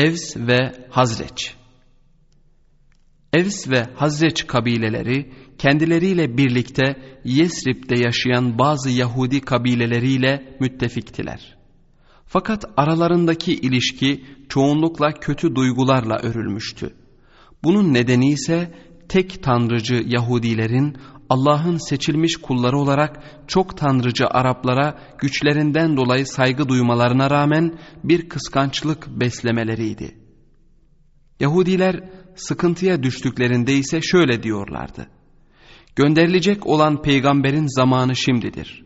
Evs ve Hazreç Evs ve Hazreç kabileleri kendileriyle birlikte Yesrib'de yaşayan bazı Yahudi kabileleriyle müttefiktiler. Fakat aralarındaki ilişki çoğunlukla kötü duygularla örülmüştü. Bunun nedeni ise tek tanrıcı Yahudilerin Allah'ın seçilmiş kulları olarak çok tanrıcı Araplara güçlerinden dolayı saygı duymalarına rağmen bir kıskançlık beslemeleriydi. Yahudiler sıkıntıya düştüklerinde ise şöyle diyorlardı. Gönderilecek olan peygamberin zamanı şimdidir.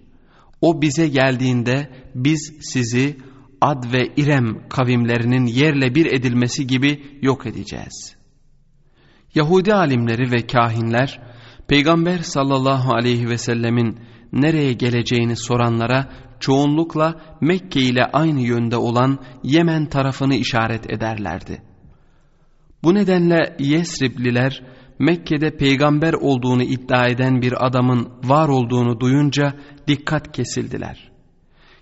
O bize geldiğinde biz sizi Ad ve İrem kavimlerinin yerle bir edilmesi gibi yok edeceğiz. Yahudi alimleri ve kahinler Peygamber sallallahu aleyhi ve sellemin nereye geleceğini soranlara çoğunlukla Mekke ile aynı yönde olan Yemen tarafını işaret ederlerdi. Bu nedenle Yesribliler Mekke'de peygamber olduğunu iddia eden bir adamın var olduğunu duyunca dikkat kesildiler.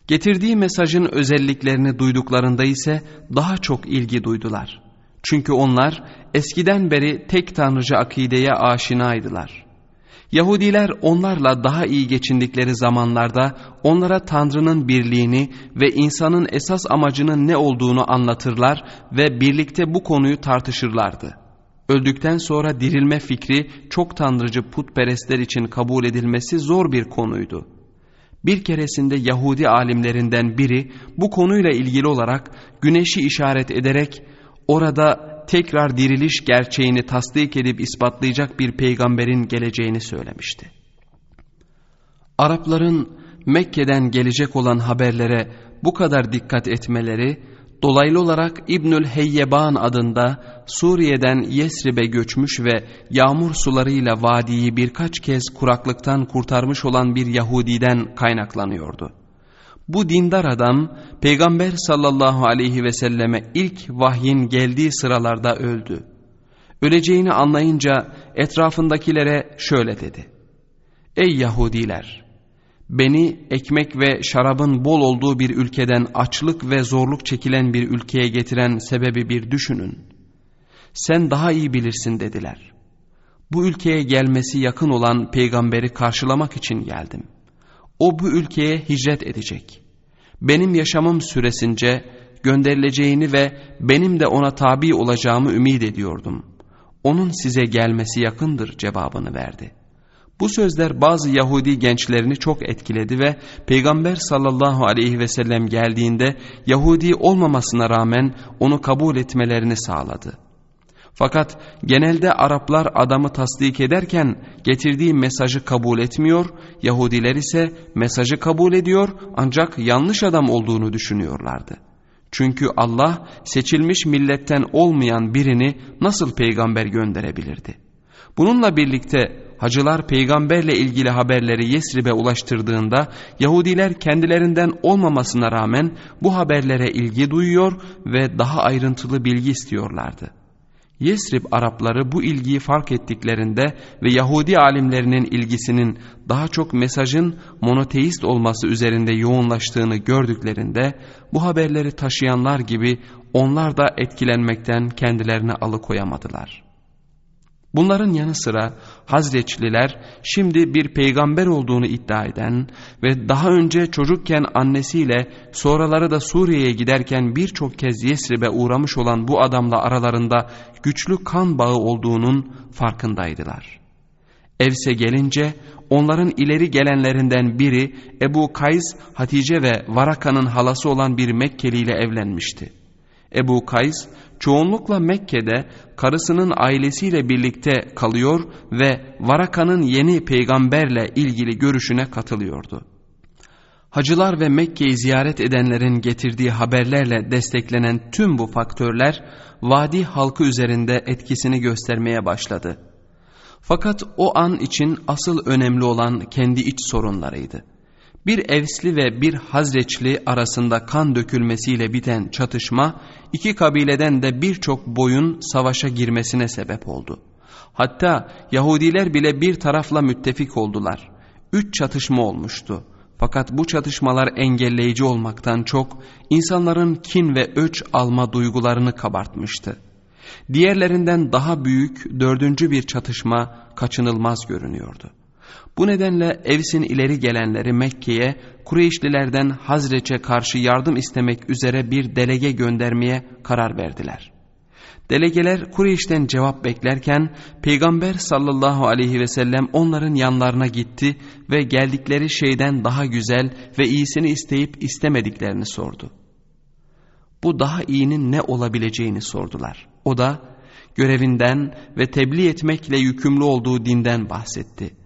Getirdiği mesajın özelliklerini duyduklarında ise daha çok ilgi duydular. Çünkü onlar eskiden beri tek tanrıcı akideye aşinaydılar. Yahudiler onlarla daha iyi geçindikleri zamanlarda onlara Tanrı'nın birliğini ve insanın esas amacının ne olduğunu anlatırlar ve birlikte bu konuyu tartışırlardı. Öldükten sonra dirilme fikri çok tanrıcı putperestler için kabul edilmesi zor bir konuydu. Bir keresinde Yahudi alimlerinden biri bu konuyla ilgili olarak güneşi işaret ederek orada tekrar diriliş gerçeğini tasdik edip ispatlayacak bir peygamberin geleceğini söylemişti. Arapların Mekke'den gelecek olan haberlere bu kadar dikkat etmeleri, dolaylı olarak İbnül Heyyeban adında Suriye'den Yesrib'e göçmüş ve yağmur sularıyla vadiyi birkaç kez kuraklıktan kurtarmış olan bir Yahudiden kaynaklanıyordu. Bu dindar adam Peygamber sallallahu aleyhi ve selleme ilk vahyin geldiği sıralarda öldü. Öleceğini anlayınca etrafındakilere şöyle dedi. Ey Yahudiler! Beni ekmek ve şarabın bol olduğu bir ülkeden açlık ve zorluk çekilen bir ülkeye getiren sebebi bir düşünün. Sen daha iyi bilirsin dediler. Bu ülkeye gelmesi yakın olan peygamberi karşılamak için geldim. O bu ülkeye hicret edecek benim yaşamım süresince gönderileceğini ve benim de ona tabi olacağımı ümit ediyordum. Onun size gelmesi yakındır cevabını verdi. Bu sözler bazı Yahudi gençlerini çok etkiledi ve Peygamber sallallahu aleyhi ve sellem geldiğinde Yahudi olmamasına rağmen onu kabul etmelerini sağladı. Fakat genelde Araplar adamı tasdik ederken getirdiği mesajı kabul etmiyor, Yahudiler ise mesajı kabul ediyor ancak yanlış adam olduğunu düşünüyorlardı. Çünkü Allah seçilmiş milletten olmayan birini nasıl peygamber gönderebilirdi? Bununla birlikte hacılar peygamberle ilgili haberleri Yesrib'e ulaştırdığında Yahudiler kendilerinden olmamasına rağmen bu haberlere ilgi duyuyor ve daha ayrıntılı bilgi istiyorlardı. Yesrib Arapları bu ilgiyi fark ettiklerinde ve Yahudi alimlerinin ilgisinin daha çok mesajın monoteist olması üzerinde yoğunlaştığını gördüklerinde bu haberleri taşıyanlar gibi onlar da etkilenmekten kendilerini alıkoyamadılar.'' Bunların yanı sıra Hazreçliler şimdi bir peygamber olduğunu iddia eden ve daha önce çocukken annesiyle sonraları da Suriye'ye giderken birçok kez Yesrib'e uğramış olan bu adamla aralarında güçlü kan bağı olduğunun farkındaydılar. Evse gelince onların ileri gelenlerinden biri Ebu Kays, Hatice ve Varaka'nın halası olan bir Mekkeli ile evlenmişti. Ebu Kays çoğunlukla Mekke'de karısının ailesiyle birlikte kalıyor ve Varaka'nın yeni peygamberle ilgili görüşüne katılıyordu. Hacılar ve Mekke'yi ziyaret edenlerin getirdiği haberlerle desteklenen tüm bu faktörler vadi halkı üzerinde etkisini göstermeye başladı. Fakat o an için asıl önemli olan kendi iç sorunlarıydı bir Evsli ve bir Hazreçli arasında kan dökülmesiyle biten çatışma iki kabileden de birçok boyun savaşa girmesine sebep oldu. Hatta Yahudiler bile bir tarafla müttefik oldular. Üç çatışma olmuştu. Fakat bu çatışmalar engelleyici olmaktan çok insanların kin ve öç alma duygularını kabartmıştı. Diğerlerinden daha büyük dördüncü bir çatışma kaçınılmaz görünüyordu. Bu nedenle Evs'in ileri gelenleri Mekke'ye Kureyşlilerden Hazreç'e karşı yardım istemek üzere bir delege göndermeye karar verdiler. Delegeler Kureyş'ten cevap beklerken Peygamber sallallahu aleyhi ve sellem onların yanlarına gitti ve geldikleri şeyden daha güzel ve iyisini isteyip istemediklerini sordu. Bu daha iyinin ne olabileceğini sordular. O da görevinden ve tebliğ etmekle yükümlü olduğu dinden bahsetti.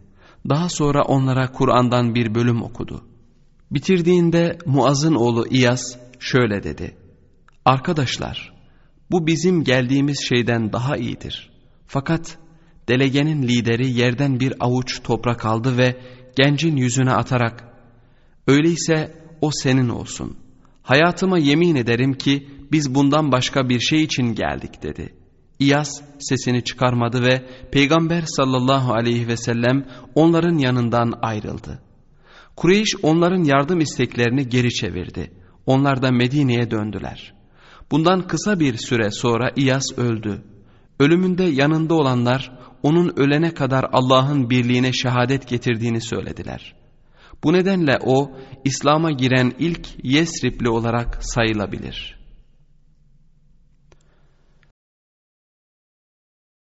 Daha sonra onlara Kur'an'dan bir bölüm okudu. Bitirdiğinde Muaz'ın oğlu İyas şöyle dedi. Arkadaşlar bu bizim geldiğimiz şeyden daha iyidir. Fakat delegenin lideri yerden bir avuç toprak aldı ve gencin yüzüne atarak öyleyse o senin olsun. Hayatıma yemin ederim ki biz bundan başka bir şey için geldik dedi. İyas sesini çıkarmadı ve Peygamber sallallahu aleyhi ve sellem onların yanından ayrıldı. Kureyş onların yardım isteklerini geri çevirdi. Onlar da Medine'ye döndüler. Bundan kısa bir süre sonra İyas öldü. Ölümünde yanında olanlar onun ölene kadar Allah'ın birliğine şehadet getirdiğini söylediler. Bu nedenle o İslam'a giren ilk Yesripli olarak sayılabilir.''